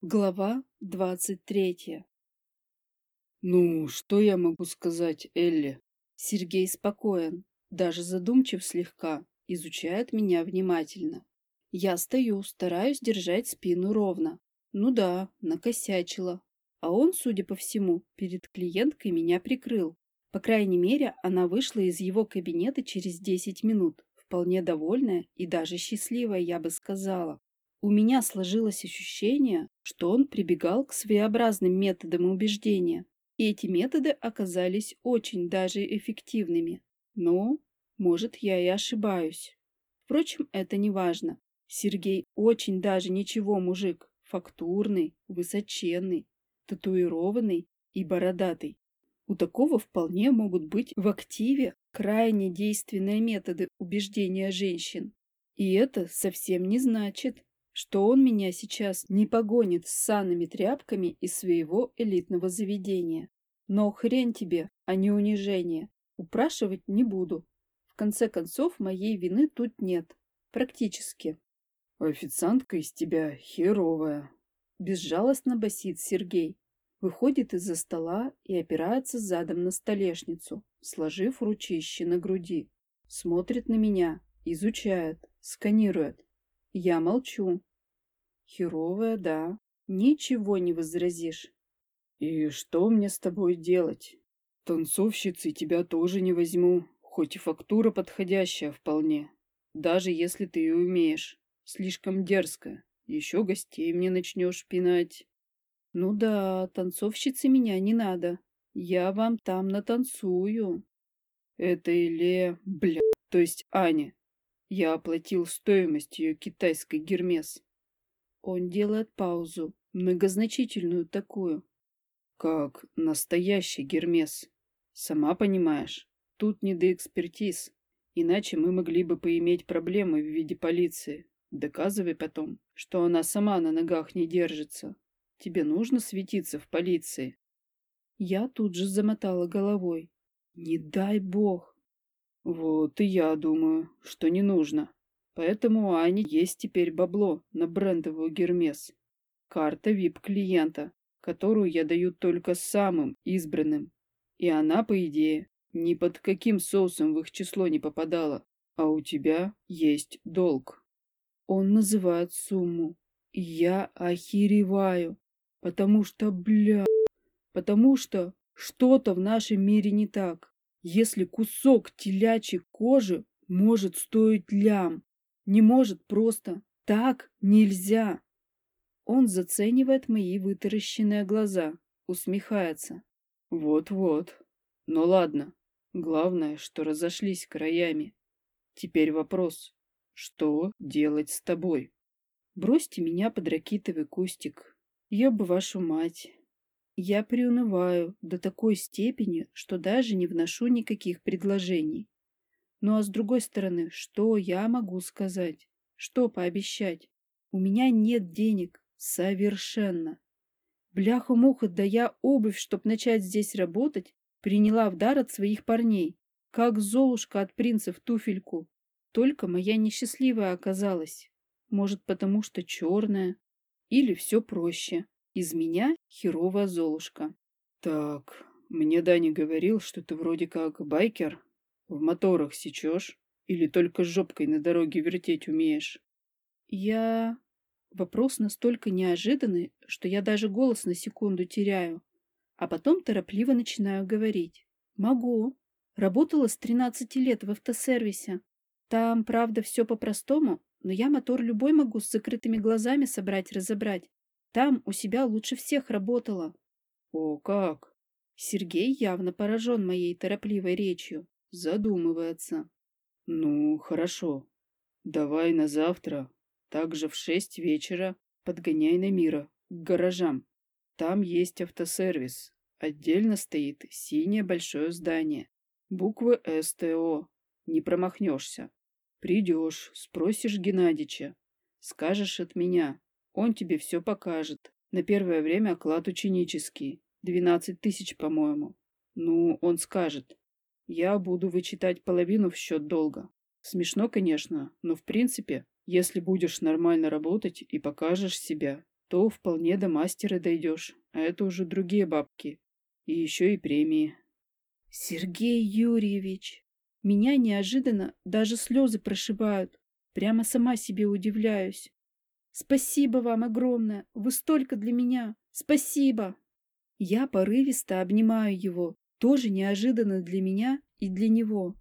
Глава двадцать третья. «Ну, что я могу сказать, Элли?» Сергей спокоен, даже задумчив слегка, изучает меня внимательно. Я стою, стараюсь держать спину ровно. Ну да, накосячила. А он, судя по всему, перед клиенткой меня прикрыл. По крайней мере, она вышла из его кабинета через десять минут, вполне довольная и даже счастливая, я бы сказала. У меня сложилось ощущение, что он прибегал к своеобразным методам убеждения, и эти методы оказались очень даже эффективными. Но, может, я и ошибаюсь. Впрочем, это не важно. Сергей очень даже ничего мужик, фактурный, высоченный, татуированный и бородатый. У такого вполне могут быть в активе крайне действенные методы убеждения женщин. И это совсем не значит, что он меня сейчас не погонит с санными тряпками из своего элитного заведения. Но хрен тебе, а не унижение. Упрашивать не буду. В конце концов, моей вины тут нет. Практически. Официантка из тебя херовая. Безжалостно басит Сергей. Выходит из-за стола и опирается задом на столешницу, сложив ручище на груди. Смотрит на меня, изучает, сканирует. Я молчу. Херовая, да. Ничего не возразишь. И что мне с тобой делать? Танцовщицей тебя тоже не возьму, хоть и фактура подходящая вполне. Даже если ты и умеешь. Слишком дерзко. Еще гостей мне начнешь пинать. Ну да, танцовщицы меня не надо. Я вам там натанцую. Это Иле, бля, то есть Аня. Я оплатил стоимость ее китайской гермес. Он делает паузу, многозначительную такую. Как настоящий Гермес. Сама понимаешь, тут не до экспертиз. Иначе мы могли бы поиметь проблемы в виде полиции. Доказывай потом, что она сама на ногах не держится. Тебе нужно светиться в полиции. Я тут же замотала головой. Не дай бог. Вот и я думаю, что не нужно. Поэтому у есть теперь бабло на брендовую Гермес. Карта VIP-клиента, которую я даю только самым избранным. И она, по идее, ни под каким соусом в их число не попадала. А у тебя есть долг. Он называет сумму. И я охереваю. Потому что, бля, потому что что-то в нашем мире не так. Если кусок телячьей кожи может стоить лям, не может просто. Так нельзя. Он заценивает мои вытаращенные глаза, усмехается. Вот-вот. Ну ладно. Главное, что разошлись краями. Теперь вопрос. Что делать с тобой? Бросьте меня под ракитовый кустик. Я бы вашу мать. Я приунываю до такой степени, что даже не вношу никаких предложений. Ну а с другой стороны, что я могу сказать? Что пообещать? У меня нет денег. Совершенно. Бляха-муха, да я обувь, чтоб начать здесь работать, приняла в дар от своих парней. Как Золушка от принцев туфельку. Только моя несчастливая оказалась. Может, потому что черная. Или все проще. Из меня херовая Золушка. Так, мне Дани говорил, что ты вроде как байкер. В моторах сечешь? Или только жопкой на дороге вертеть умеешь? Я... Вопрос настолько неожиданный, что я даже голос на секунду теряю. А потом торопливо начинаю говорить. Могу. Работала с 13 лет в автосервисе. Там, правда, все по-простому, но я мотор любой могу с закрытыми глазами собрать-разобрать. Там у себя лучше всех работала. О, как! Сергей явно поражен моей торопливой речью. Задумывается. Ну, хорошо. Давай на завтра, также в шесть вечера, подгоняй на мира, к гаражам. Там есть автосервис. Отдельно стоит синее большое здание. Буквы СТО. Не промахнешься. Придешь, спросишь Геннадича. Скажешь от меня. Он тебе все покажет. На первое время оклад ученический. Двенадцать тысяч, по-моему. Ну, он скажет. Я буду вычитать половину в счет долга. Смешно, конечно, но в принципе, если будешь нормально работать и покажешь себя, то вполне до мастера дойдешь, а это уже другие бабки. И еще и премии. Сергей Юрьевич, меня неожиданно даже слезы прошибают. Прямо сама себе удивляюсь. Спасибо вам огромное, вы столько для меня. Спасибо. Я порывисто обнимаю его, тоже неожиданно для меня и для него.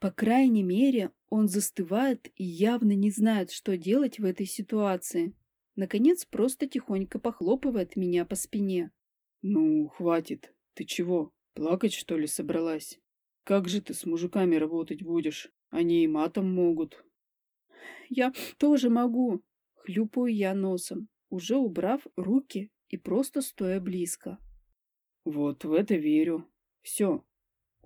По крайней мере, он застывает и явно не знает, что делать в этой ситуации. Наконец, просто тихонько похлопывает меня по спине. «Ну, хватит. Ты чего, плакать, что ли, собралась? Как же ты с мужиками работать будешь? Они и матом могут». «Я тоже могу», — хлюпаю я носом, уже убрав руки и просто стоя близко. «Вот в это верю. Все».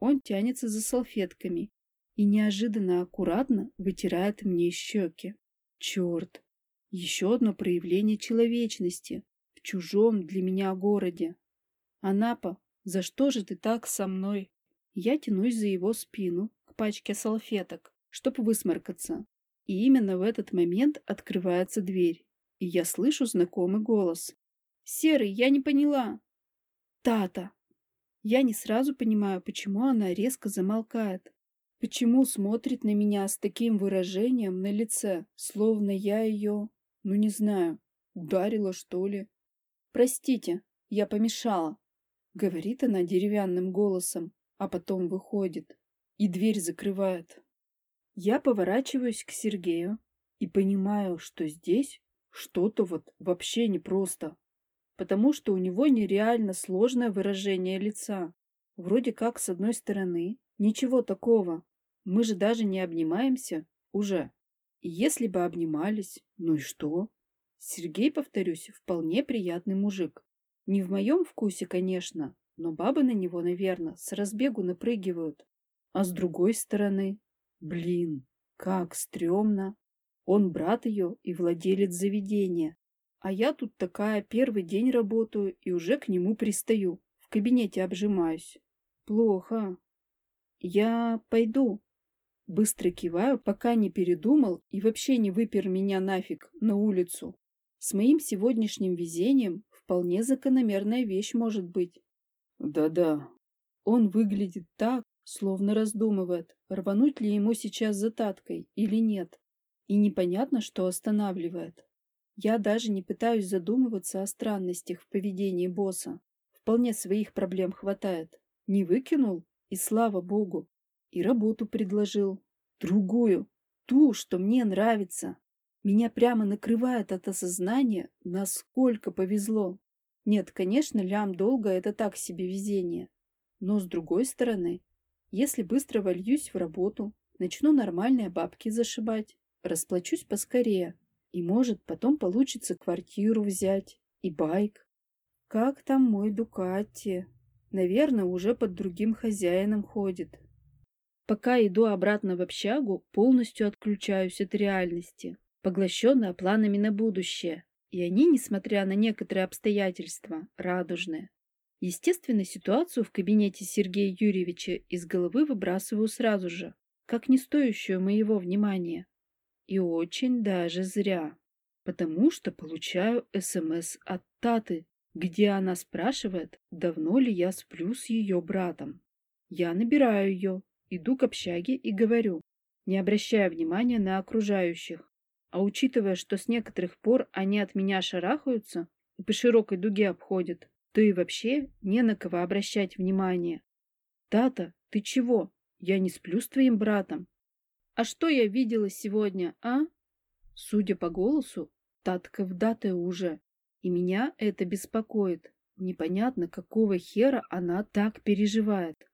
Он тянется за салфетками и неожиданно аккуратно вытирает мне щеки. Черт! Еще одно проявление человечности в чужом для меня городе. Анапа, за что же ты так со мной? Я тянусь за его спину к пачке салфеток, чтобы высморкаться. И именно в этот момент открывается дверь, и я слышу знакомый голос. «Серый, я не поняла!» «Тата!» Я не сразу понимаю, почему она резко замолкает. Почему смотрит на меня с таким выражением на лице, словно я ее, ну не знаю, ударила, что ли? Простите, я помешала, говорит она деревянным голосом, а потом выходит и дверь закрывает. Я поворачиваюсь к Сергею и понимаю, что здесь что-то вот вообще непросто, потому что у него нереально сложное выражение лица. Вроде как, с одной стороны, ничего такого, мы же даже не обнимаемся уже. И если бы обнимались, ну и что? Сергей, повторюсь, вполне приятный мужик. Не в моем вкусе, конечно, но бабы на него, наверное, с разбегу напрыгивают. А с другой стороны, блин, как стрёмно. Он брат ее и владелец заведения. А я тут такая первый день работаю и уже к нему пристаю. В кабинете обжимаюсь. Плохо. Я пойду, Быстро киваю, пока не передумал и вообще не выпер меня нафиг на улицу. С моим сегодняшним везением вполне закономерная вещь может быть. Да-да. Он выглядит так, словно раздумывает, рвануть ли ему сейчас за таткой или нет. И непонятно, что останавливает. Я даже не пытаюсь задумываться о странностях в поведении босса. Вполне своих проблем хватает. Не выкинул, и слава богу. И работу предложил. Другую. Ту, что мне нравится. Меня прямо накрывает от осознания, насколько повезло. Нет, конечно, лям долго это так себе везение. Но с другой стороны, если быстро вольюсь в работу, начну нормальные бабки зашибать, расплачусь поскорее, и, может, потом получится квартиру взять и байк. Как там мой Дукатти? Наверное, уже под другим хозяином ходит. Пока иду обратно в общагу, полностью отключаюсь от реальности, поглощенная планами на будущее. И они, несмотря на некоторые обстоятельства, радужные. Естественно, ситуацию в кабинете Сергея Юрьевича из головы выбрасываю сразу же, как не стоящую моего внимания. И очень даже зря, потому что получаю СМС от Таты, где она спрашивает, давно ли я сплю с ее братом. Я набираю ее, Иду к общаге и говорю, не обращая внимания на окружающих. А учитывая, что с некоторых пор они от меня шарахаются и по широкой дуге обходят, то и вообще не на кого обращать внимание. Тата, ты чего? Я не сплю с твоим братом. А что я видела сегодня, а? Судя по голосу, Татка в даты уже. И меня это беспокоит. Непонятно, какого хера она так переживает.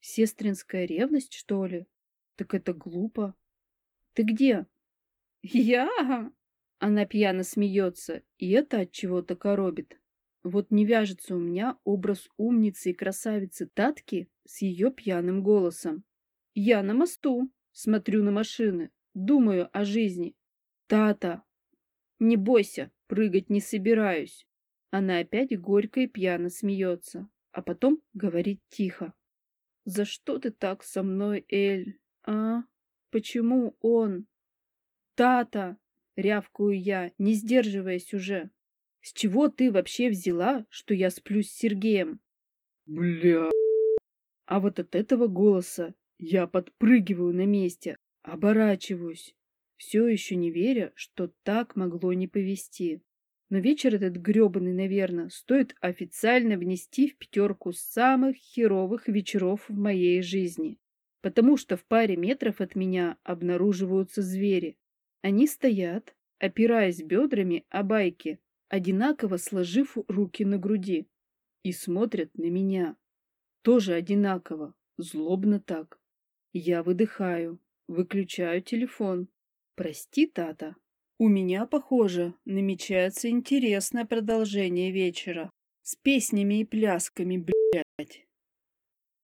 Сестринская ревность, что ли? Так это глупо. Ты где? Я? Она пьяно смеется, и это от чего-то коробит. Вот не вяжется у меня образ умницы и красавицы Татки с ее пьяным голосом. Я на мосту, смотрю на машины, думаю о жизни. Тата, не бойся, прыгать не собираюсь. Она опять горько и пьяно смеется, а потом говорит тихо. За что ты так со мной, Эль? А? Почему он? Тата! Рявкую я, не сдерживаясь уже. С чего ты вообще взяла, что я сплю с Сергеем? Бля. А вот от этого голоса я подпрыгиваю на месте, оборачиваюсь, все еще не веря, что так могло не повести. Но вечер этот грёбаный, наверное, стоит официально внести в пятерку самых херовых вечеров в моей жизни. Потому что в паре метров от меня обнаруживаются звери. Они стоят, опираясь бедрами о байки, одинаково сложив руки на груди, и смотрят на меня. Тоже одинаково, злобно так. Я выдыхаю, выключаю телефон. Прости, Тата. У меня, похоже, намечается интересное продолжение вечера. С песнями и плясками, блядь.